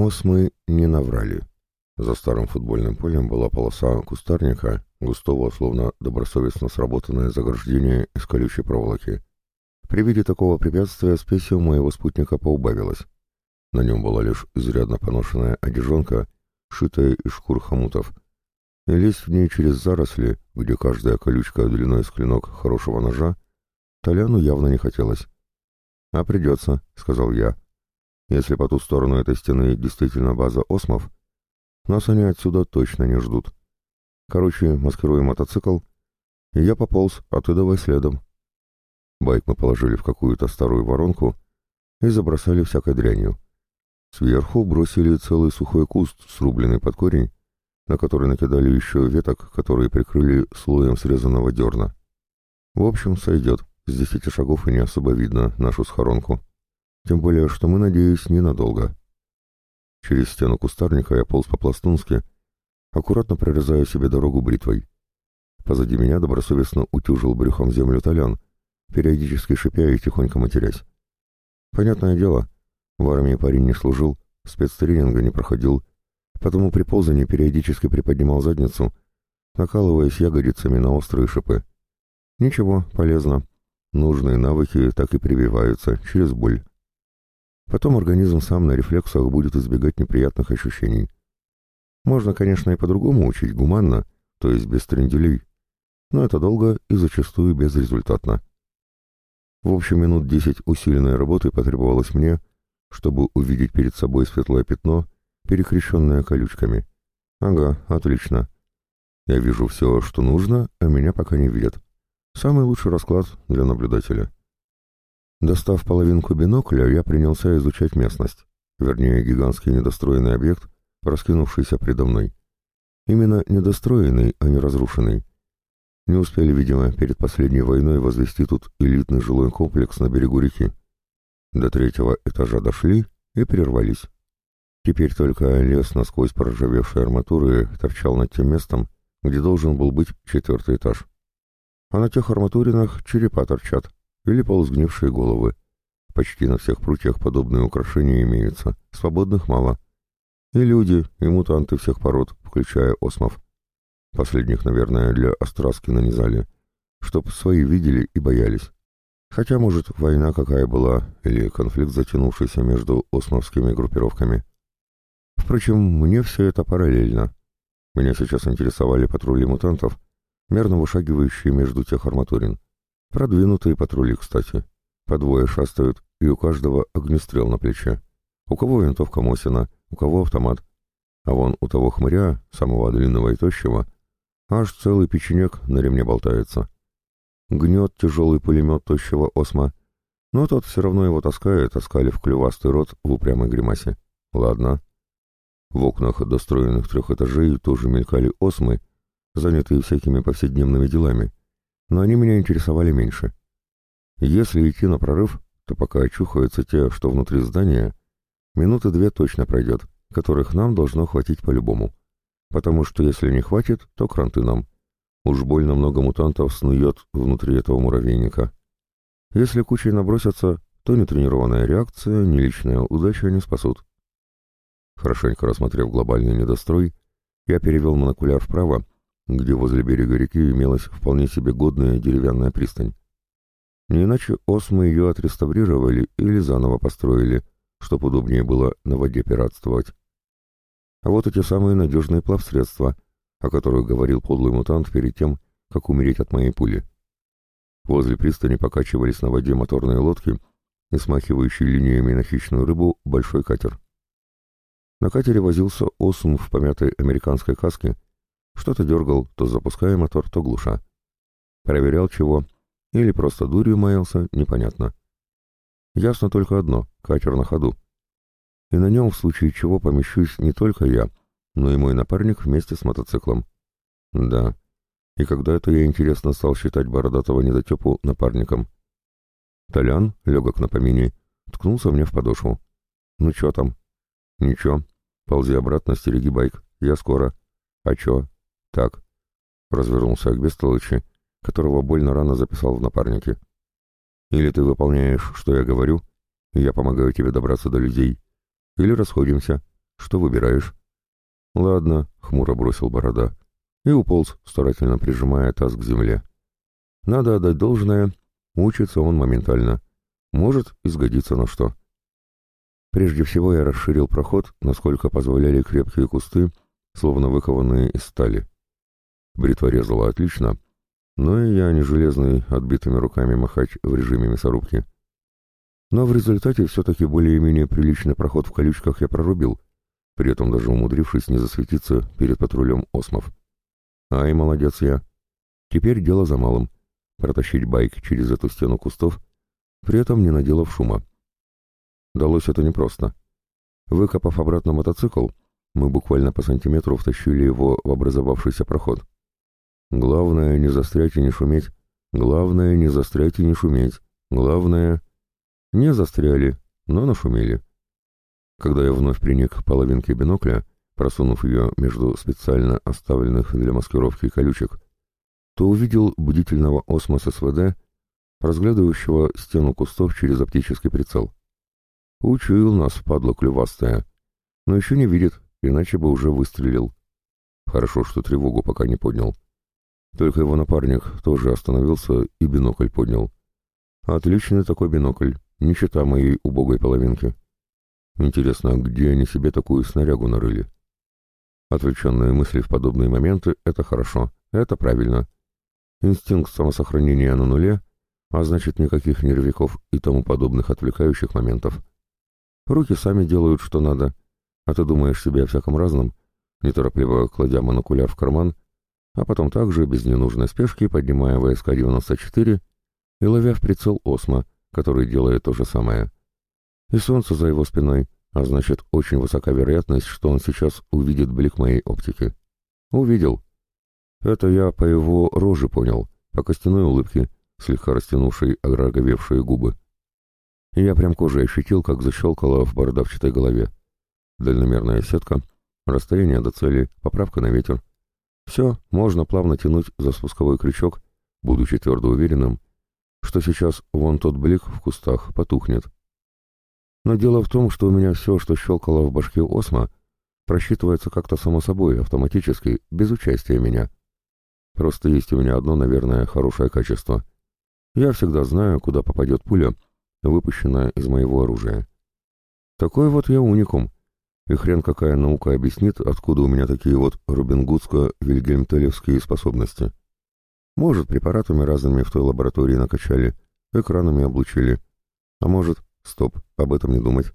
Осмы не наврали. За старым футбольным полем была полоса кустарника, густого, словно добросовестно сработанное заграждение из колючей проволоки. При виде такого препятствия спеси у моего спутника поубавилась. На нем была лишь изрядно поношенная одежонка, шитая из шкур хомутов. И лезть в ней через заросли, где каждая колючка длиной с клинок хорошего ножа, Толяну явно не хотелось. «А придется», — сказал я. «Если по ту сторону этой стены действительно база осмов, нас они отсюда точно не ждут. Короче, маскируем мотоцикл, и я пополз, а ты давай следом. Байк мы положили в какую-то старую воронку и забросали всякой дрянью. Сверху бросили целый сухой куст, срубленный под корень, на который накидали еще веток, которые прикрыли слоем срезанного дерна. В общем, сойдет. С десяти шагов и не особо видно нашу схоронку. Тем более, что мы, надеюсь, ненадолго. Через стену кустарника я полз по-пластунски, аккуратно прорезая себе дорогу бритвой. Позади меня добросовестно утюжил брюхом землю Толян, периодически шипя и тихонько матерясь. Понятное дело, в армии парень не служил, спецтренинга не проходил, потому при ползании периодически приподнимал задницу, накалываясь ягодицами на острые шипы. Ничего, полезно. Нужные навыки так и прививаются, через боль. Потом организм сам на рефлексах будет избегать неприятных ощущений. Можно, конечно, и по-другому учить, гуманно, то есть без тренделей. Но это долго и зачастую безрезультатно. В общем, минут десять усиленной работы потребовалось мне, чтобы увидеть перед собой светлое пятно, перекрещенное колючками. Ага, отлично. Я вижу все, что нужно, а меня пока не видят. Самый лучший расклад для наблюдателя. Достав половинку бинокля, я принялся изучать местность, вернее, гигантский недостроенный объект, раскинувшийся предо мной. Именно недостроенный, а не разрушенный. Не успели, видимо, перед последней войной возвести тут элитный жилой комплекс на берегу реки. До третьего этажа дошли и прервались. Теперь только лес насквозь проржавевшей арматуры торчал над тем местом, где должен был быть четвертый этаж. А на тех арматуринах черепа торчат, или полусгнившие головы. Почти на всех прутьях подобные украшения имеются, свободных мало. И люди, и мутанты всех пород, включая осмов. Последних, наверное, для Остраски нанизали, чтоб свои видели и боялись. Хотя, может, война какая была, или конфликт, затянувшийся между осмовскими группировками. Впрочем, мне все это параллельно. Меня сейчас интересовали патрули мутантов, мерно вышагивающие между тех арматурин. Продвинутые патрули, кстати. По двое шастают, и у каждого огнестрел на плече. У кого винтовка Мосина, у кого автомат. А вон у того хмыря, самого длинного и тощего, аж целый печенек на ремне болтается. Гнет тяжелый пулемет тощего осма, но тот все равно его таскает, оскалив клювастый рот в упрямой гримасе. Ладно. В окнах достроенных трех этажей тоже мелькали осмы, занятые всякими повседневными делами но они меня интересовали меньше. Если идти на прорыв, то пока очухаются те, что внутри здания, минуты две точно пройдет, которых нам должно хватить по-любому. Потому что если не хватит, то кранты нам. Уж больно много мутантов снует внутри этого муравейника. Если кучей набросятся, то нетренированная реакция, ни личная удача не спасут. Хорошенько рассмотрев глобальный недострой, я перевел монокуляр вправо где возле берега реки имелась вполне себе годная деревянная пристань. Не иначе осмы ее отреставрировали или заново построили, чтоб удобнее было на воде пиратствовать. А вот эти самые надежные плавсредства, о которых говорил подлый мутант перед тем, как умереть от моей пули. Возле пристани покачивались на воде моторные лодки и смахивающий линиями на хищную рыбу большой катер. На катере возился осм в помятой американской каске что-то дергал, то запуская мотор, то глуша. Проверял чего, или просто дурью маялся, непонятно. Ясно только одно — катер на ходу. И на нем в случае чего помещусь не только я, но и мой напарник вместе с мотоциклом. Да, и когда это я, интересно, стал считать бородатого недотепу напарником. Толян, легок на помине, ткнулся мне в подошву. «Ну чё там?» «Ничего. Ползи обратно, стереги байк. Я скоро». «А чё?» «Так», — развернулся к Бестолычи, которого больно рано записал в напарнике. «Или ты выполняешь, что я говорю, и я помогаю тебе добраться до людей, или расходимся, Что выбираешь?» «Ладно», — хмуро бросил борода. И уполз, старательно прижимая таз к земле. «Надо отдать должное. Учится он моментально. Может, и сгодится на что». Прежде всего я расширил проход, насколько позволяли крепкие кусты, словно выкованные из стали. Бритва резала отлично, но и я не железный, отбитыми руками махать в режиме мясорубки. Но в результате все-таки более-менее приличный проход в колючках я прорубил, при этом даже умудрившись не засветиться перед патрулем осмов. Ай, молодец я. Теперь дело за малым — протащить байк через эту стену кустов, при этом не наделав шума. Далось это непросто. Выкопав обратно мотоцикл, мы буквально по сантиметру втащили его в образовавшийся проход. Главное, не застрять и не шуметь. Главное, не застрять и не шуметь. Главное... Не застряли, но нашумели. Когда я вновь приник к половинке бинокля, просунув ее между специально оставленных для маскировки колючек, то увидел бдительного осма СВД, разглядывающего стену кустов через оптический прицел. Учуял нас, падла клювастая. Но еще не видит, иначе бы уже выстрелил. Хорошо, что тревогу пока не поднял. Только его напарник тоже остановился и бинокль поднял. Отличный такой бинокль, не счета моей убогой половинки. Интересно, где они себе такую снарягу нарыли? Отвлеченные мысли в подобные моменты — это хорошо, это правильно. Инстинкт самосохранения на нуле, а значит никаких нервиков и тому подобных отвлекающих моментов. Руки сами делают, что надо, а ты думаешь себе о всяком разном, неторопливо кладя монокуляр в карман, а потом также, без ненужной спешки, поднимая ВСК-94 и ловя в прицел Осмо, который делает то же самое. И солнце за его спиной, а значит, очень высока вероятность, что он сейчас увидит блик моей оптики. Увидел. Это я по его роже понял, по костяной улыбке, слегка растянувшей ороговевшие губы и я прям кожей ощутил, как защелкало в бородавчатой голове. Дальномерная сетка, расстояние до цели, поправка на ветер. Все, можно плавно тянуть за спусковой крючок, будучи твердо уверенным, что сейчас вон тот блик в кустах потухнет. Но дело в том, что у меня все, что щелкало в башке Осма, просчитывается как-то само собой, автоматически, без участия меня. Просто есть у меня одно, наверное, хорошее качество. Я всегда знаю, куда попадет пуля, выпущенная из моего оружия. Такой вот я уникум, и хрен какая наука объяснит, откуда у меня такие вот робингудско-вильгельмтелевские способности. Может, препаратами разными в той лаборатории накачали, экранами облучили. А может, стоп, об этом не думать.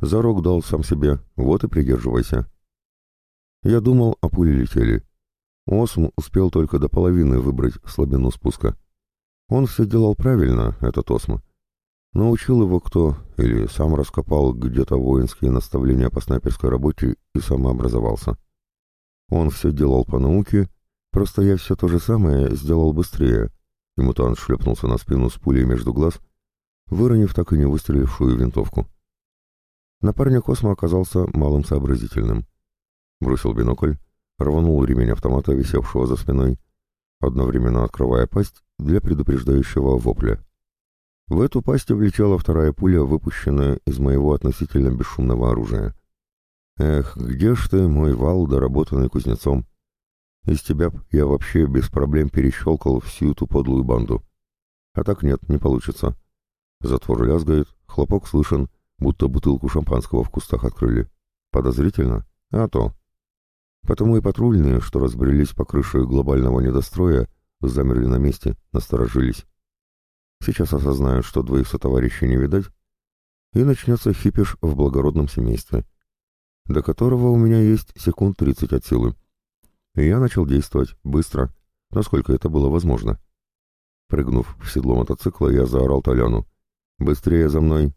Зарок дал сам себе, вот и придерживайся. Я думал, а пули летели. Осм успел только до половины выбрать слабину спуска. Он все делал правильно, этот Осм. Научил его кто, или сам раскопал где-то воинские наставления по снайперской работе и самообразовался. Он все делал по науке, просто я все то же самое сделал быстрее, и мутант шлепнулся на спину с пулей между глаз, выронив так и не выстрелившую винтовку. Напарник Космо оказался малым сообразительным. Бросил бинокль, рванул ремень автомата, висевшего за спиной, одновременно открывая пасть для предупреждающего вопля. В эту пасть влетела вторая пуля, выпущенная из моего относительно бесшумного оружия. Эх, где ж ты, мой вал, доработанный кузнецом? Из тебя б я вообще без проблем перещелкал всю эту подлую банду. А так нет, не получится. Затвор лязгает, хлопок слышен, будто бутылку шампанского в кустах открыли. Подозрительно? А то. Потому и патрульные, что разбрелись по крыше глобального недостроя, замерли на месте, насторожились. Сейчас осознают, что двоих сотоварищей не видать, и начнется хипиш в благородном семействе, до которого у меня есть секунд тридцать от силы. И я начал действовать быстро, насколько это было возможно. Прыгнув в седло мотоцикла, я заорал Толяну. «Быстрее за мной!»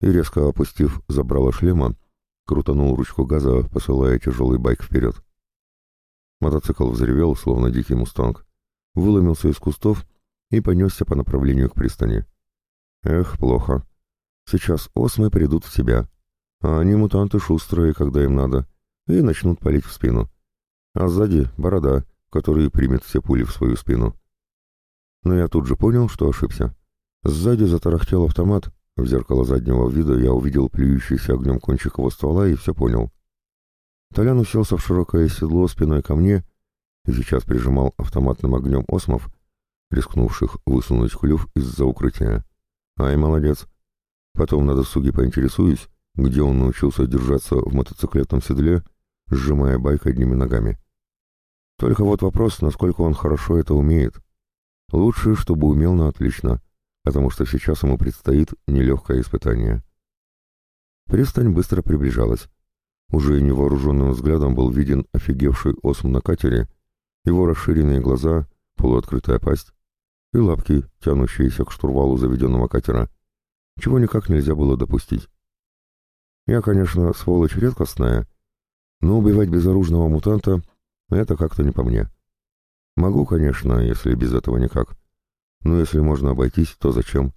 И резко опустив забрало шлема, крутанул ручку газа, посылая тяжелый байк вперед. Мотоцикл взревел, словно дикий мустанг, выломился из кустов и понесся по направлению к пристани. Эх, плохо. Сейчас осмы придут в себя, а они мутанты шустрые, когда им надо, и начнут палить в спину. А сзади борода, который примет все пули в свою спину. Но я тут же понял, что ошибся. Сзади затарахтел автомат, В зеркало заднего вида я увидел плюющийся огнем кончик его ствола и все понял. Толян уселся в широкое седло спиной ко мне и сейчас прижимал автоматным огнем осмов, рискнувших высунуть клюв из-за укрытия. Ай, молодец. Потом на досуге поинтересуюсь, где он научился держаться в мотоциклетном седле, сжимая байк одними ногами. Только вот вопрос, насколько он хорошо это умеет. Лучше, чтобы умел на отлично, потому что сейчас ему предстоит нелегкое испытание. Пристань быстро приближалась. Уже невооруженным взглядом был виден офигевший осм на катере, его расширенные глаза, полуоткрытая пасть и лапки, тянущиеся к штурвалу заведенного катера, чего никак нельзя было допустить. Я, конечно, сволочь редкостная, но убивать безоружного мутанта — это как-то не по мне. Могу, конечно, если без этого никак. Но если можно обойтись, то зачем?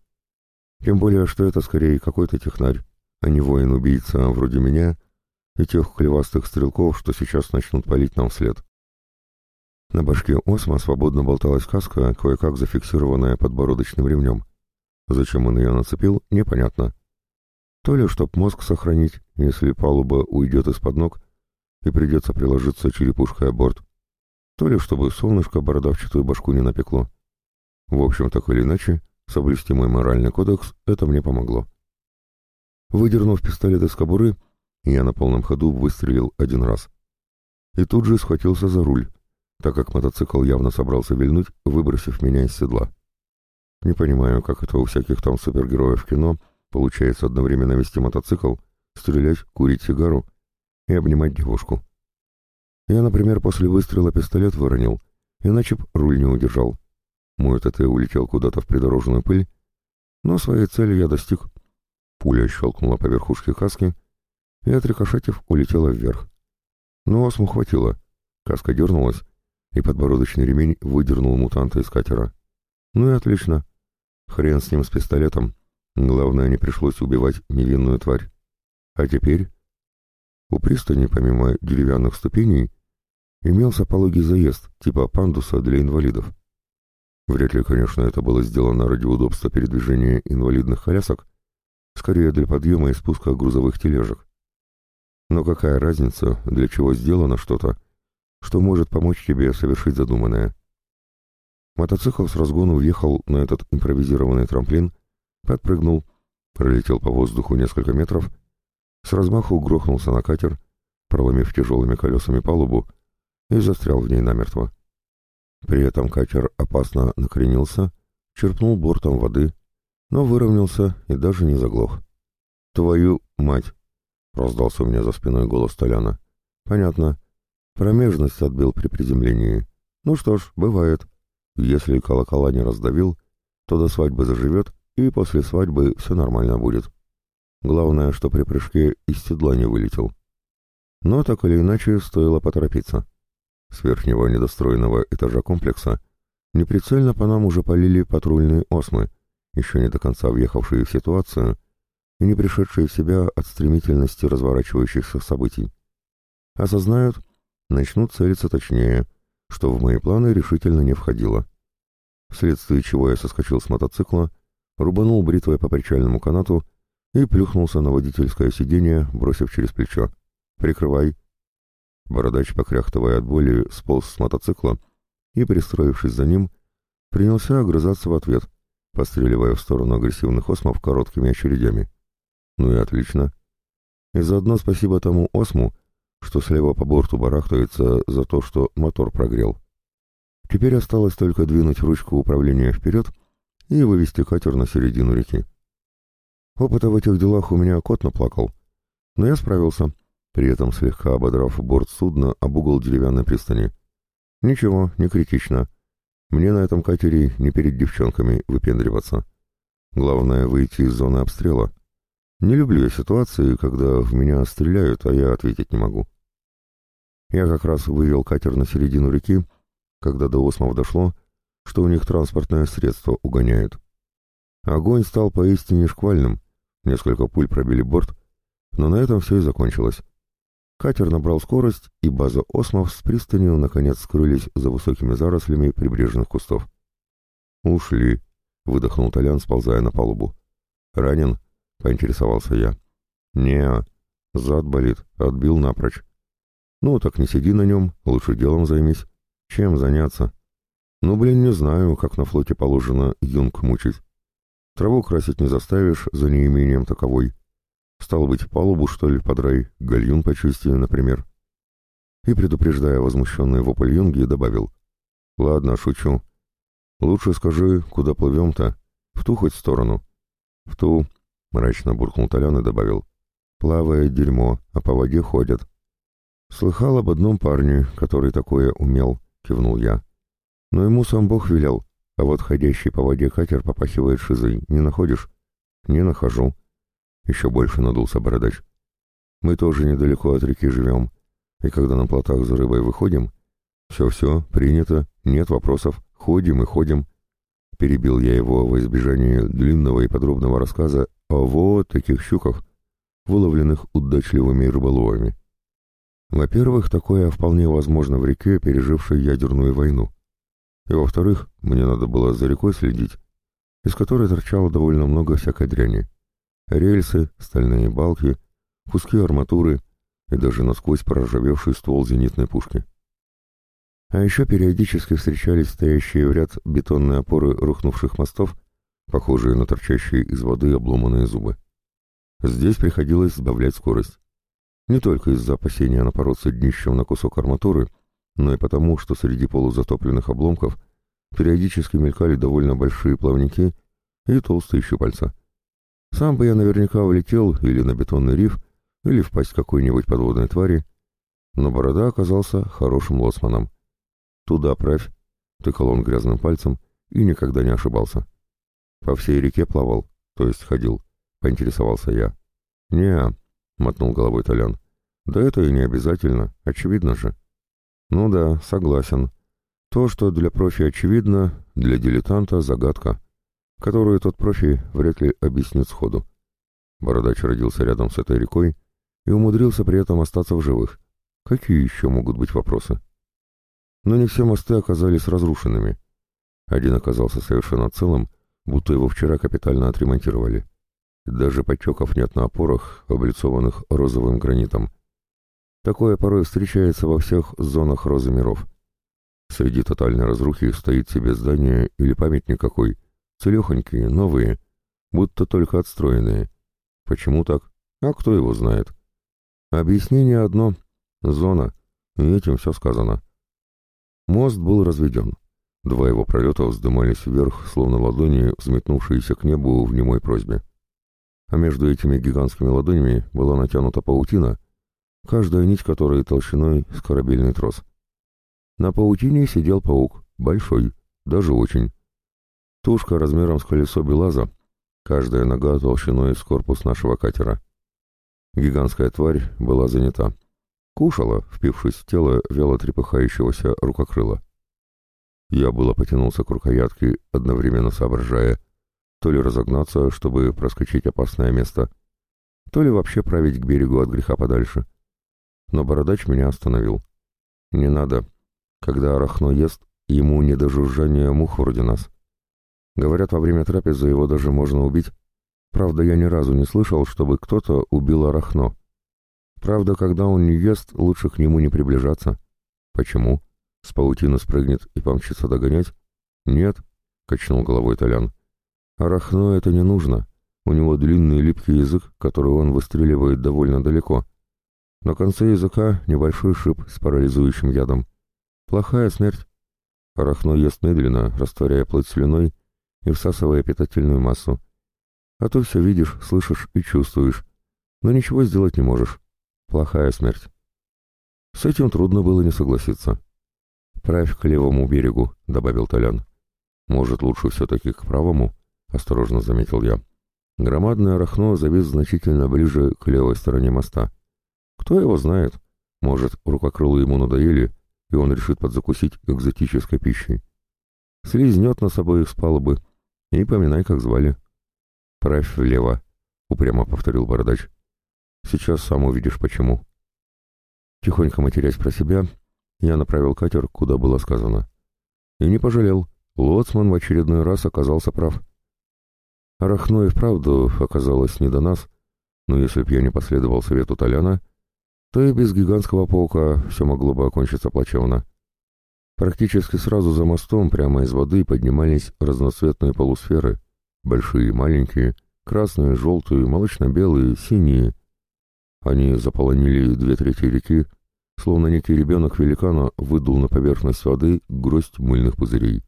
Тем более, что это скорее какой-то технарь, а не воин-убийца вроде меня и тех клевастых стрелков, что сейчас начнут палить нам вслед. На башке Осма свободно болталась каска, кое-как зафиксированная подбородочным ремнем. Зачем он ее нацепил, непонятно. То ли, чтоб мозг сохранить, если палуба уйдет из-под ног, и придется приложиться черепушкой о борт, то ли, чтобы солнышко бородавчатую башку не напекло. В общем, так или иначе, соблюсти мой моральный кодекс, это мне помогло. Выдернув пистолет из кобуры, я на полном ходу выстрелил один раз. И тут же схватился за руль, так как мотоцикл явно собрался вильнуть, выбросив меня из седла. Не понимаю, как это у всяких там супергероев кино получается одновременно вести мотоцикл, стрелять, курить сигару и обнимать девушку. Я, например, после выстрела пистолет выронил, иначе б руль не удержал. Мой ТТ улетел куда-то в придорожную пыль, но своей цели я достиг. Пуля щелкнула по верхушке каски, и, отрикошетив, улетела вверх. Но осму хватило. Каска дернулась, и подбородочный ремень выдернул мутанта из катера. Ну и отлично. Хрен с ним с пистолетом. Главное, не пришлось убивать невинную тварь. А теперь... У пристани, помимо деревянных ступеней, имелся пологий заезд, типа пандуса для инвалидов. Вряд ли, конечно, это было сделано ради удобства передвижения инвалидных колясок, скорее для подъема и спуска грузовых тележек. Но какая разница, для чего сделано что-то, что может помочь тебе совершить задуманное? Мотоцикл с разгону въехал на этот импровизированный трамплин, подпрыгнул, пролетел по воздуху несколько метров, с размаху грохнулся на катер, проломив тяжелыми колесами палубу, и застрял в ней намертво. При этом катер опасно накренился, черпнул бортом воды, но выровнялся и даже не заглох. «Твою мать!» Раздался у меня за спиной голос Толяна. Понятно. Промежность отбил при приземлении. Ну что ж, бывает. Если колокола не раздавил, то до свадьбы заживет, и после свадьбы все нормально будет. Главное, что при прыжке из седла не вылетел. Но так или иначе стоило поторопиться. С верхнего недостроенного этажа комплекса неприцельно по нам уже полили патрульные осмы, еще не до конца въехавшие в ситуацию и не пришедшие в себя от стремительности разворачивающихся событий. Осознают, начнут целиться точнее, что в мои планы решительно не входило. Вследствие чего я соскочил с мотоцикла, рубанул бритвой по причальному канату и плюхнулся на водительское сиденье, бросив через плечо. «Прикрывай!» Бородач, покряхтывая от боли, сполз с мотоцикла и, пристроившись за ним, принялся огрызаться в ответ, постреливая в сторону агрессивных осмов короткими очередями. Ну и отлично. И заодно спасибо тому осму, что слева по борту барахтается за то, что мотор прогрел. Теперь осталось только двинуть ручку управления вперед и вывести катер на середину реки. Опыта в этих делах у меня кот наплакал, но я справился, при этом слегка ободрав борт судна об угол деревянной пристани. Ничего, не критично. Мне на этом катере не перед девчонками выпендриваться. Главное — выйти из зоны обстрела. Не люблю я ситуации, когда в меня стреляют, а я ответить не могу. Я как раз вывел катер на середину реки, когда до осмов дошло, что у них транспортное средство угоняют. Огонь стал поистине шквальным, несколько пуль пробили борт, но на этом все и закончилось. Катер набрал скорость, и база осмов с пристанью наконец скрылись за высокими зарослями прибрежных кустов. «Ушли», — выдохнул Толян, сползая на палубу. «Ранен?» — поинтересовался я. не зад болит, отбил напрочь. Ну, так не сиди на нем, лучше делом займись. Чем заняться? Ну, блин, не знаю, как на флоте положено юнг мучить. Траву красить не заставишь за неимением таковой. Стало быть, палубу, что ли, подрай, гальюн почисти, например. И, предупреждая возмущенный вопль юнги, добавил. Ладно, шучу. Лучше скажи, куда плывем-то? В ту хоть сторону. В ту, мрачно буркнул Толян и добавил. Плавает дерьмо, а по воде ходят. Слыхал об одном парне, который такое умел, кивнул я. Но ему сам Бог велел, а вот ходящий по воде катер попахивает шизой, не находишь? Не нахожу. Еще больше надулся бородач. Мы тоже недалеко от реки живем, и когда на плотах за рыбой выходим, все-все, принято, нет вопросов, ходим и ходим. Перебил я его во избежание длинного и подробного рассказа о вот таких щуках, выловленных удачливыми рыболовами. Во-первых, такое вполне возможно в реке, пережившей ядерную войну. И во-вторых, мне надо было за рекой следить, из которой торчало довольно много всякой дряни. Рельсы, стальные балки, куски арматуры и даже насквозь проржавевший ствол зенитной пушки. А еще периодически встречались стоящие в ряд бетонные опоры рухнувших мостов, похожие на торчащие из воды обломанные зубы. Здесь приходилось сбавлять скорость. Не только из-за опасения напороться днищем на кусок арматуры, но и потому, что среди полузатопленных обломков периодически мелькали довольно большие плавники и толстые щупальца. Сам бы я наверняка улетел или на бетонный риф, или в пасть какой-нибудь подводной твари, но Борода оказался хорошим лоцманом. «Туда правь», — тыкал он грязным пальцем и никогда не ошибался. «По всей реке плавал, то есть ходил», — поинтересовался я. «Не-а», мотнул головой Толян. «Да это и не обязательно, очевидно же». «Ну да, согласен. То, что для профи очевидно, для дилетанта — загадка, которую тот профи вряд ли объяснит сходу». Бородач родился рядом с этой рекой и умудрился при этом остаться в живых. Какие еще могут быть вопросы? Но не все мосты оказались разрушенными. Один оказался совершенно целым, будто его вчера капитально отремонтировали. Даже потеков нет на опорах, облицованных розовым гранитом. Такое порой встречается во всех зонах розы миров. Среди тотальной разрухи стоит себе здание или памятник какой, целехонькие, новые, будто только отстроенные. Почему так? А кто его знает? Объяснение одно — зона, и этим все сказано. Мост был разведен. Два его пролета вздымались вверх, словно ладони, взметнувшиеся к небу в немой просьбе. А между этими гигантскими ладонями была натянута паутина, каждая нить которой толщиной с корабельный трос. На паутине сидел паук, большой, даже очень. Тушка размером с колесо Белаза, каждая нога толщиной с корпус нашего катера. Гигантская тварь была занята. Кушала, впившись в тело вяло трепыхающегося рукокрыла. Я было потянулся к рукоятке, одновременно соображая, то ли разогнаться, чтобы проскочить опасное место, то ли вообще править к берегу от греха подальше. Но бородач меня остановил. «Не надо. Когда арахно ест, ему не до жужжания мух вроде нас. Говорят, во время трапезы его даже можно убить. Правда, я ни разу не слышал, чтобы кто-то убил арахно. Правда, когда он не ест, лучше к нему не приближаться. Почему? С паутины спрыгнет и помчится догонять? Нет, качнул головой Толян. Арахно это не нужно. У него длинный липкий язык, который он выстреливает довольно далеко. На конце языка небольшой шип с парализующим ядом. Плохая смерть. Арахно ест медленно, растворяя плоть слюной и всасывая питательную массу. А то все видишь, слышишь и чувствуешь, но ничего сделать не можешь. Плохая смерть. С этим трудно было не согласиться. «Правь к левому берегу», — добавил Толян. «Может, лучше все-таки к правому?» — осторожно заметил я. Громадное арахно завис значительно ближе к левой стороне моста. Кто его знает? Может, рукокрылы ему надоели, и он решит подзакусить экзотической пищей. Слизнет на собой их с и поминай, как звали. «Правь влево», — упрямо повторил бородач. Сейчас сам увидишь почему. Тихонько матерясь про себя, я направил катер, куда было сказано. И не пожалел. Лоцман в очередной раз оказался прав. Арахно и вправду оказалось не до нас, но если б я не последовал совету Толяна, то и без гигантского паука все могло бы окончиться плачевно. Практически сразу за мостом прямо из воды поднимались разноцветные полусферы, большие и маленькие, красные, желтые, молочно-белые, синие. Они заполонили две трети реки, словно некий ребенок великана выдул на поверхность воды гроздь мыльных пузырей.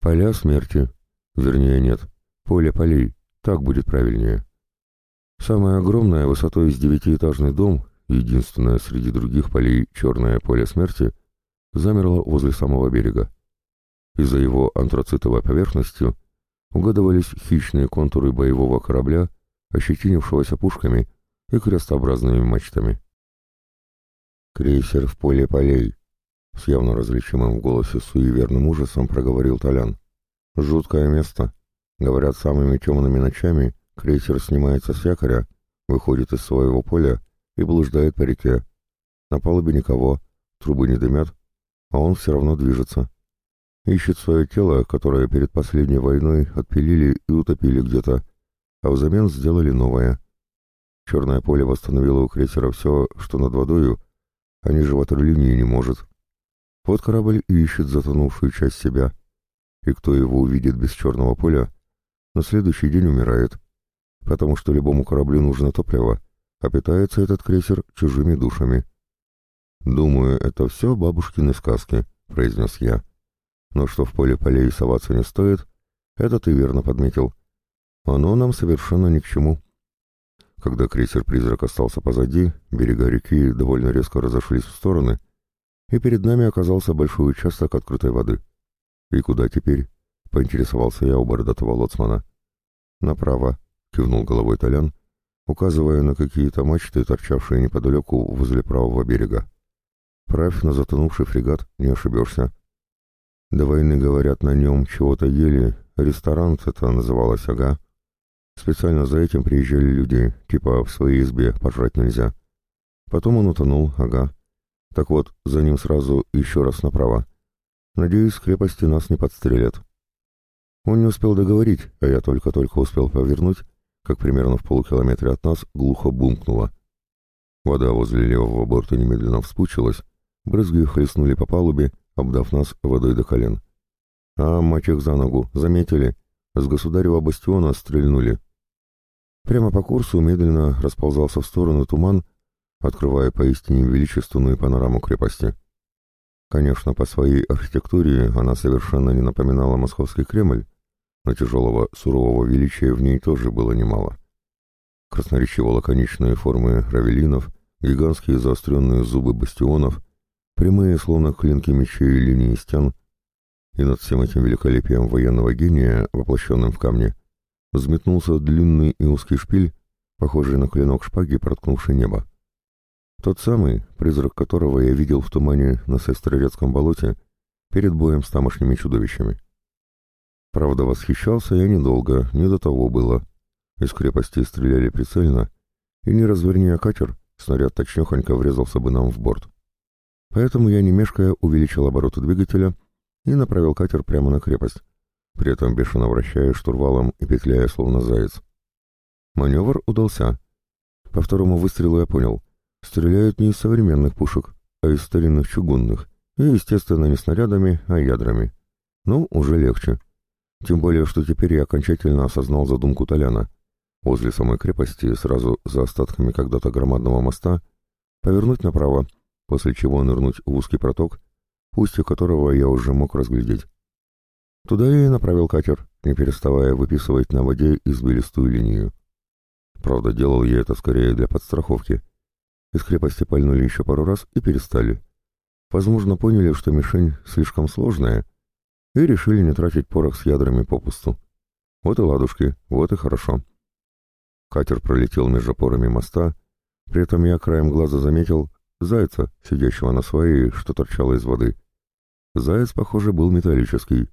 Поля смерти. Вернее, нет, поле полей, так будет правильнее. Самое огромное, высотой с девятиэтажный дом, единственное среди других полей черное поле смерти, замерло возле самого берега. Из-за его антрацитовой поверхностью угадывались хищные контуры боевого корабля, ощетинившегося пушками и крестообразными мачтами. «Крейсер в поле полей», — с явно различимым в голосе суеверным ужасом проговорил Толян. «Жуткое место. Говорят, самыми темными ночами крейсер снимается с якоря, выходит из своего поля и блуждает по реке. На палубе никого, трубы не дымят, а он все равно движется. Ищет свое тело, которое перед последней войной отпилили и утопили где-то, а взамен сделали новое. Черное поле восстановило у крейсера все, что над водою, а ниже ватерлинии не может. Вот корабль и ищет затонувшую часть себя, и кто его увидит без черного поля, на следующий день умирает, потому что любому кораблю нужно топливо, а питается этот крейсер чужими душами. «Думаю, это все бабушкины сказки», — произнес я. «Но что в поле полей соваться не стоит, это ты верно подметил. Оно нам совершенно ни к чему». Когда крейсер-призрак остался позади, берега реки довольно резко разошлись в стороны, и перед нами оказался большой участок открытой воды. «И куда теперь?» — поинтересовался я у бородатого лоцмана. «Направо», — кивнул головой Толян, указывая на какие-то мачты, торчавшие неподалеку возле правого берега. Правь на затонувший фрегат, не ошибешься. До войны, говорят, на нем чего-то ели, ресторан это называлось, ага. Специально за этим приезжали люди, типа в своей избе пожрать нельзя. Потом он утонул, ага. Так вот, за ним сразу еще раз направо. Надеюсь, крепости нас не подстрелят. Он не успел договорить, а я только-только успел повернуть, как примерно в полукилометре от нас глухо бумкнуло. Вода возле левого борта немедленно вспучилась, Брызги хлестнули по палубе, обдав нас водой до колен. А, мать за ногу, заметили? С государева бастиона стрельнули. Прямо по курсу медленно расползался в сторону туман, открывая поистине величественную панораму крепости. Конечно, по своей архитектуре она совершенно не напоминала московский Кремль, но тяжелого сурового величия в ней тоже было немало. Красноречиво лаконичные формы равелинов, гигантские заостренные зубы бастионов, прямые, словно клинки мечей линии стен, и над всем этим великолепием военного гения, воплощенным в камне, взметнулся длинный и узкий шпиль, похожий на клинок шпаги, проткнувший небо. Тот самый, призрак которого я видел в тумане на Сестрорецком болоте перед боем с тамошними чудовищами. Правда, восхищался я недолго, не до того было. Из крепости стреляли прицельно, и не разверни катер, снаряд точнёхонько врезался бы нам в борт. Поэтому я, не мешкая, увеличил обороты двигателя и направил катер прямо на крепость, при этом бешено вращая штурвалом и петляя, словно заяц. Маневр удался. По второму выстрелу я понял. Стреляют не из современных пушек, а из старинных чугунных, и, естественно, не снарядами, а ядрами. Ну, уже легче. Тем более, что теперь я окончательно осознал задумку Толяна. Возле самой крепости, сразу за остатками когда-то громадного моста, повернуть направо после чего нырнуть в узкий проток, устье которого я уже мог разглядеть. Туда я и направил катер, не переставая выписывать на воде извилистую линию. Правда, делал я это скорее для подстраховки. Из крепости пальнули еще пару раз и перестали. Возможно, поняли, что мишень слишком сложная, и решили не тратить порох с ядрами попусту. Вот и ладушки, вот и хорошо. Катер пролетел между порами моста, при этом я краем глаза заметил, зайца, сидящего на своей, что торчало из воды. Заяц, похоже, был металлический.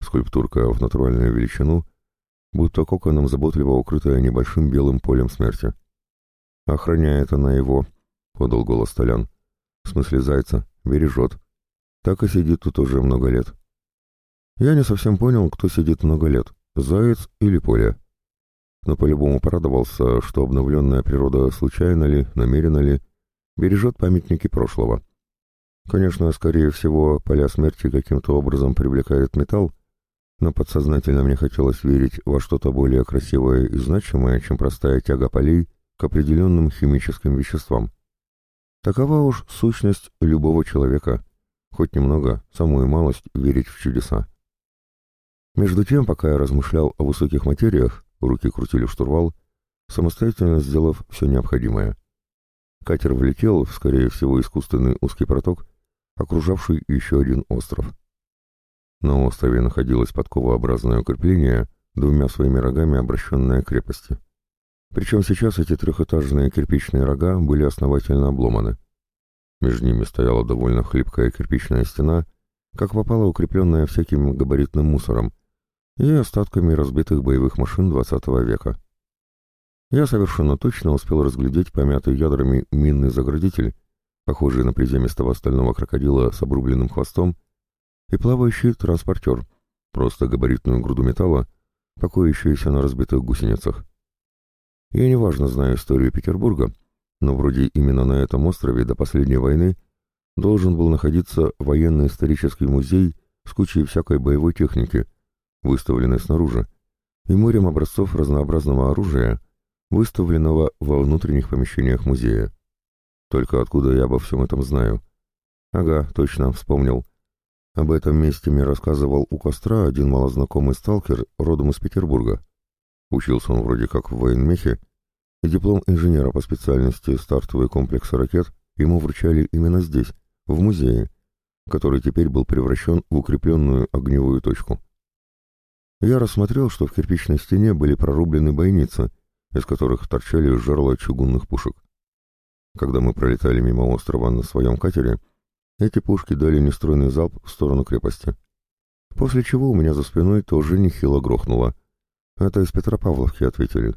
Скульптурка в натуральную величину, будто коконом заботливо укрытая небольшим белым полем смерти. «Охраняет она его», — подал голос Толян. «В смысле зайца, бережет. Так и сидит тут уже много лет». Я не совсем понял, кто сидит много лет. заяц или поле. Но по-любому порадовался, что обновленная природа случайно ли, намеренно ли, бережет памятники прошлого. Конечно, скорее всего, поля смерти каким-то образом привлекают металл, но подсознательно мне хотелось верить во что-то более красивое и значимое, чем простая тяга полей к определенным химическим веществам. Такова уж сущность любого человека, хоть немного, самую малость, верить в чудеса. Между тем, пока я размышлял о высоких материях, руки крутили штурвал, самостоятельно сделав все необходимое. Катер влетел в, скорее всего, искусственный узкий проток, окружавший еще один остров. На острове находилось подковообразное укрепление, двумя своими рогами обращенное к крепости. Причем сейчас эти трехэтажные кирпичные рога были основательно обломаны. Между ними стояла довольно хлипкая кирпичная стена, как попало укрепленная всяким габаритным мусором и остатками разбитых боевых машин XX века. Я совершенно точно успел разглядеть помятый ядрами минный заградитель, похожий на приземистого стального крокодила с обрубленным хвостом, и плавающий транспортер, просто габаритную груду металла, покоящуюся на разбитых гусеницах. Я неважно знаю историю Петербурга, но вроде именно на этом острове до последней войны должен был находиться военно-исторический музей с кучей всякой боевой техники, выставленной снаружи, и морем образцов разнообразного оружия, выставленного во внутренних помещениях музея. Только откуда я обо всем этом знаю? Ага, точно, вспомнил. Об этом месте мне рассказывал у костра один малознакомый сталкер родом из Петербурга. Учился он вроде как в военмехе, и диплом инженера по специальности стартовый комплекс ракет ему вручали именно здесь, в музее, который теперь был превращен в укрепленную огневую точку. Я рассмотрел, что в кирпичной стене были прорублены бойницы, из которых торчали жерла чугунных пушек. Когда мы пролетали мимо острова на своем катере, эти пушки дали нестройный залп в сторону крепости. После чего у меня за спиной тоже нехило грохнуло. Это из Петропавловки ответили.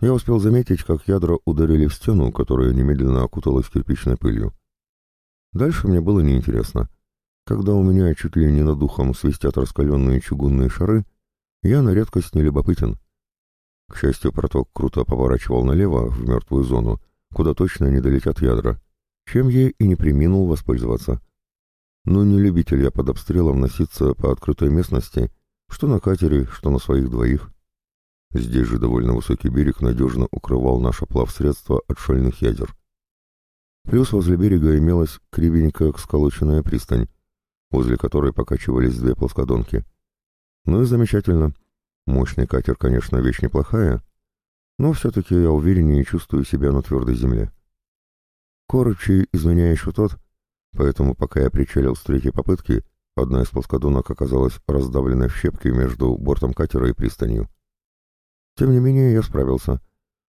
Я успел заметить, как ядра ударили в стену, которая немедленно окуталась кирпичной пылью. Дальше мне было неинтересно. Когда у меня чуть ли не над духом свистят раскаленные чугунные шары, я на редкость не любопытен. К счастью, проток круто поворачивал налево, в мертвую зону, куда точно не долетят ядра чем я и не приминул воспользоваться. Но не любитель я под обстрелом носиться по открытой местности, что на катере, что на своих двоих. Здесь же довольно высокий берег надежно укрывал наше плавсредство от шальных ядер. Плюс возле берега имелась кривенькая сколоченная пристань, возле которой покачивались две плоскодонки. Ну и замечательно. Мощный катер, конечно, вещь неплохая, но все-таки я увереннее чувствую себя на твердой земле. Короче, извиняй еще тот, поэтому пока я причалил с третьей попытки, одна из плоскодонок оказалась раздавлена в щепки между бортом катера и пристанью. Тем не менее, я справился.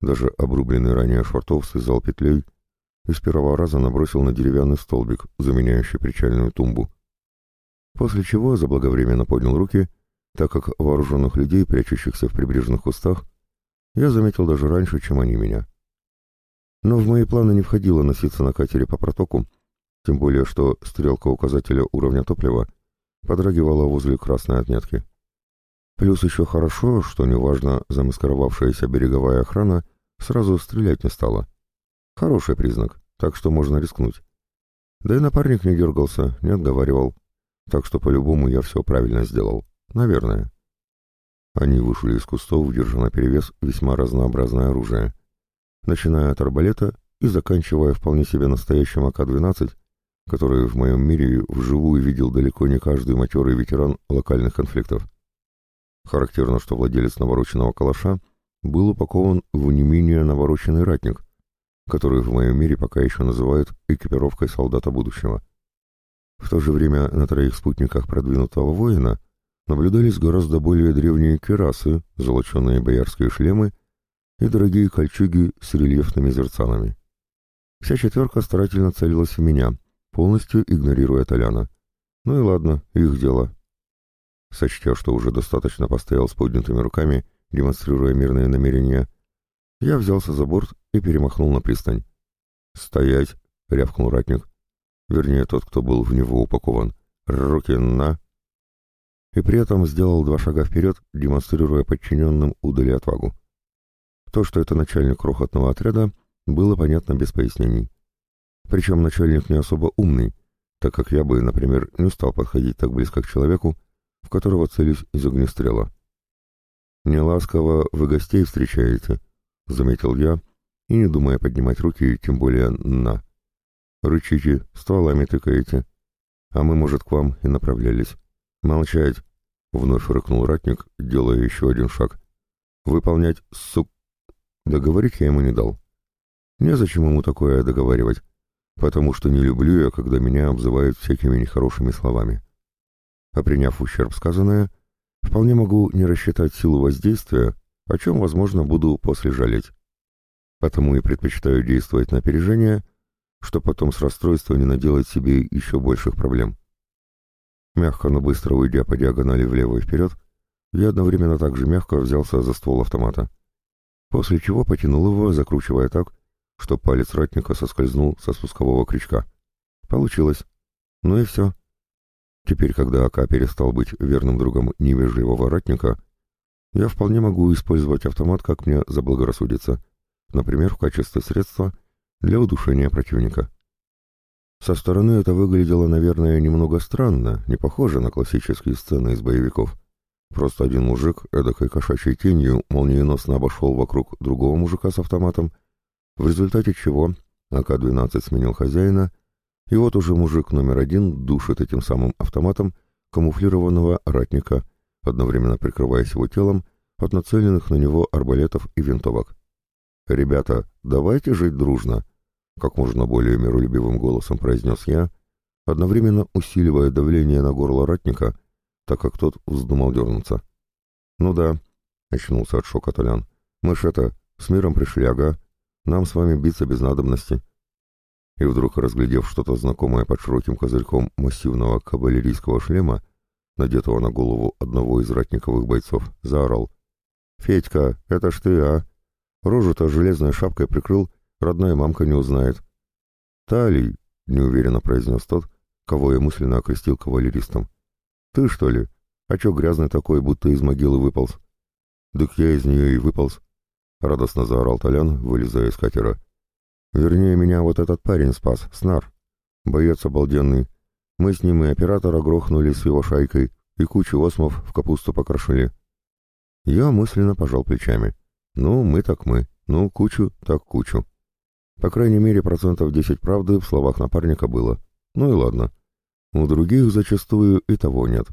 Даже обрубленный ранее швартов связал петлей и с первого раза набросил на деревянный столбик, заменяющий причальную тумбу. После чего заблаговременно поднял руки, так как вооруженных людей, прячущихся в прибрежных кустах, я заметил даже раньше, чем они меня. Но в мои планы не входило носиться на катере по протоку, тем более что стрелка указателя уровня топлива подрагивала возле красной отметки. Плюс еще хорошо, что неважно замаскировавшаяся береговая охрана сразу стрелять не стала. Хороший признак, так что можно рискнуть. Да и напарник не дергался, не отговаривал, так что по-любому я все правильно сделал. Наверное. Они вышли из кустов, держа наперевес весьма разнообразное оружие начиная от арбалета и заканчивая вполне себе настоящим АК-12, который в моем мире вживую видел далеко не каждый матерый ветеран локальных конфликтов. Характерно, что владелец навороченного калаша был упакован в не менее навороченный ратник, который в моем мире пока еще называют экипировкой солдата будущего. В то же время на троих спутниках продвинутого воина наблюдались гораздо более древние керасы, золоченые боярские шлемы и дорогие кольчуги с рельефными зерцалами. Вся четверка старательно целилась в меня, полностью игнорируя Толяна. Ну и ладно, их дело. Сочтя, что уже достаточно постоял с поднятыми руками, демонстрируя мирные намерения, я взялся за борт и перемахнул на пристань. «Стоять!» — рявкнул ратник. Вернее, тот, кто был в него упакован. «Руки на...» и при этом сделал два шага вперед, демонстрируя подчиненным удали отвагу. То, что это начальник крохотного отряда, было понятно без пояснений. Причем начальник не особо умный, так как я бы, например, не стал подходить так близко к человеку, в которого целюсь из огнестрела. «Неласково вы гостей встречаете», — заметил я, и не думая поднимать руки, тем более «на». «Рычите, стволами тыкаете, а мы, может, к вам и направлялись». «Молчать!» — вновь рыкнул ратник, делая еще один шаг. «Выполнять, сук...» Договорить я ему не дал. Незачем ему такое договаривать, потому что не люблю я, когда меня обзывают всякими нехорошими словами. А приняв ущерб сказанное, вполне могу не рассчитать силу воздействия, о чем, возможно, буду после жалеть. Потому и предпочитаю действовать на опережение, что потом с расстройства не наделать себе еще больших проблем. Мягко, но быстро уйдя по диагонали влево и вперед, я одновременно также мягко взялся за ствол автомата. После чего потянул его, закручивая так, что палец ратника соскользнул со спускового крючка. Получилось. Ну и все. Теперь, когда АК перестал быть верным другом невежливого ратника, я вполне могу использовать автомат, как мне заблагорассудится, например, в качестве средства для удушения противника. Со стороны это выглядело, наверное, немного странно, не похоже на классические сцены из боевиков. Просто один мужик, эдакой кошачьей тенью, молниеносно обошел вокруг другого мужика с автоматом, в результате чего АК-12 сменил хозяина, и вот уже мужик номер один душит этим самым автоматом камуфлированного ратника, одновременно прикрываясь его телом от нацеленных на него арбалетов и винтовок. «Ребята, давайте жить дружно!» Как можно более миролюбивым голосом произнес я, одновременно усиливая давление на горло ратника, так как тот вздумал дернуться. «Ну да», — очнулся от шока Толян, — «мы ж это, с миром пришли, ага, нам с вами биться без надобности». И вдруг, разглядев что-то знакомое под широким козырьком массивного кавалерийского шлема, надетого на голову одного из ратниковых бойцов, заорал. «Федька, это ж ты, а? Рожу-то железной шапкой прикрыл Родная мамка не узнает. «Талий», — неуверенно произнес тот, кого я мысленно окрестил кавалеристом. «Ты, что ли? А чё грязный такой, будто из могилы выполз?» «Так я из нее и выполз», — радостно заорал Толян, вылезая из катера. «Вернее, меня вот этот парень спас, Снар. Боец обалденный. Мы с ним и оператора грохнули с его шайкой, и кучу осмов в капусту покрошили». Я мысленно пожал плечами. «Ну, мы так мы. Ну, кучу так кучу». По крайней мере, процентов 10 правды в словах напарника было. Ну и ладно. У других зачастую и того нет.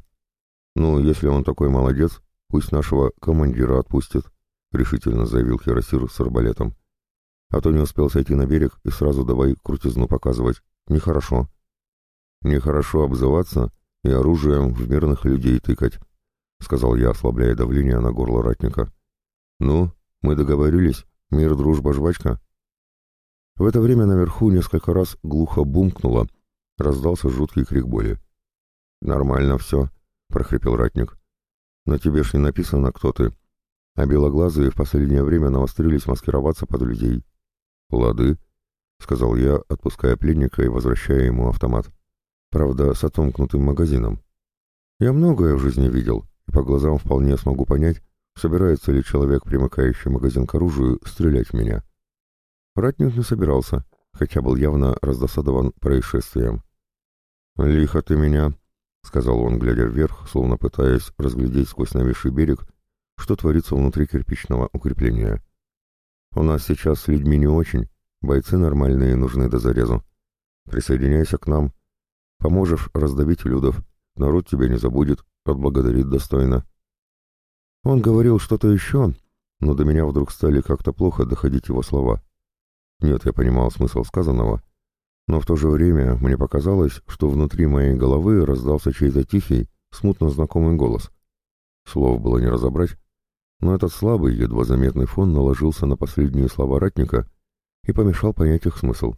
Ну, если он такой молодец, пусть нашего командира отпустит, решительно заявил Хиросир с арбалетом. А то не успел сойти на берег и сразу давай крутизну показывать. Нехорошо. Нехорошо обзываться и оружием в мирных людей тыкать, сказал я, ослабляя давление на горло ратника. Ну, мы договорились, мир, дружба, жвачка. В это время наверху несколько раз глухо бумкнуло, раздался жуткий крик боли. «Нормально все», — прохрипел ратник. «На тебе ж не написано, кто ты. А белоглазые в последнее время навострились маскироваться под людей». «Лады», — сказал я, отпуская пленника и возвращая ему автомат. Правда, с отомкнутым магазином. Я многое в жизни видел, и по глазам вполне смогу понять, собирается ли человек, примыкающий магазин к оружию, стрелять в меня. Ратник не собирался, хотя был явно раздосадован происшествием. «Лихо ты меня», — сказал он, глядя вверх, словно пытаясь разглядеть сквозь нависший берег, что творится внутри кирпичного укрепления. «У нас сейчас с людьми не очень, бойцы нормальные нужны до зарезу. Присоединяйся к нам. Поможешь раздавить людов, народ тебя не забудет, отблагодарит достойно». Он говорил что-то еще, но до меня вдруг стали как-то плохо доходить его слова. Нет, я понимал смысл сказанного, но в то же время мне показалось, что внутри моей головы раздался чей-то тихий, смутно знакомый голос. Слов было не разобрать, но этот слабый, едва заметный фон наложился на последние слова ратника и помешал понять их смысл.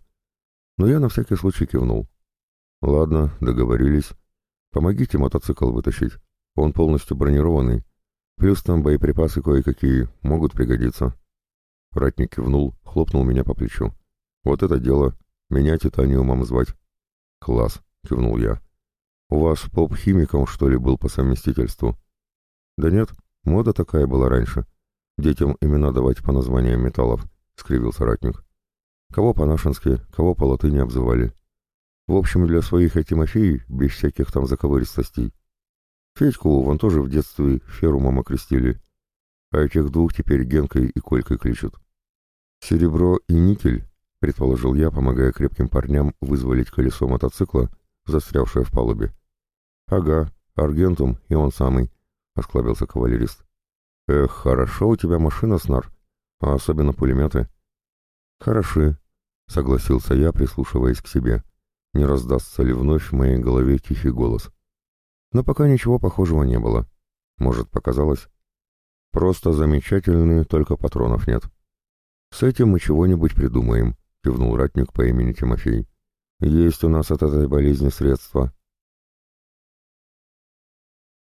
Но я на всякий случай кивнул. «Ладно, договорились. Помогите мотоцикл вытащить. Он полностью бронированный. Плюс там боеприпасы кое-какие могут пригодиться». Ратник кивнул, хлопнул меня по плечу. «Вот это дело! Меня титаниумом звать!» «Класс!» — кивнул я. У вас поп-химиком, что ли, был по совместительству? Да нет, мода такая была раньше. Детям имена давать по названиям металлов, — скривился ратник. Кого по-нашенски, кого по латыни обзывали. В общем, для своих и Тимофей, без всяких там заковыристостей. Федьку вон тоже в детстве Ферумом окрестили. А этих двух теперь Генкой и Колькой кличут. Серебро и никель, предположил я, помогая крепким парням вызволить колесо мотоцикла, застрявшее в палубе. «Ага, Аргентум и он самый», — осклабился кавалерист. «Эх, хорошо у тебя машина, Снар, а особенно пулеметы». «Хороши», — согласился я, прислушиваясь к себе. Не раздастся ли вновь в моей голове тихий голос. Но пока ничего похожего не было. Может, показалось? Просто замечательные, только патронов нет. С этим мы чего-нибудь придумаем, кивнул ратник по имени Тимофей. Есть у нас от этой болезни средства,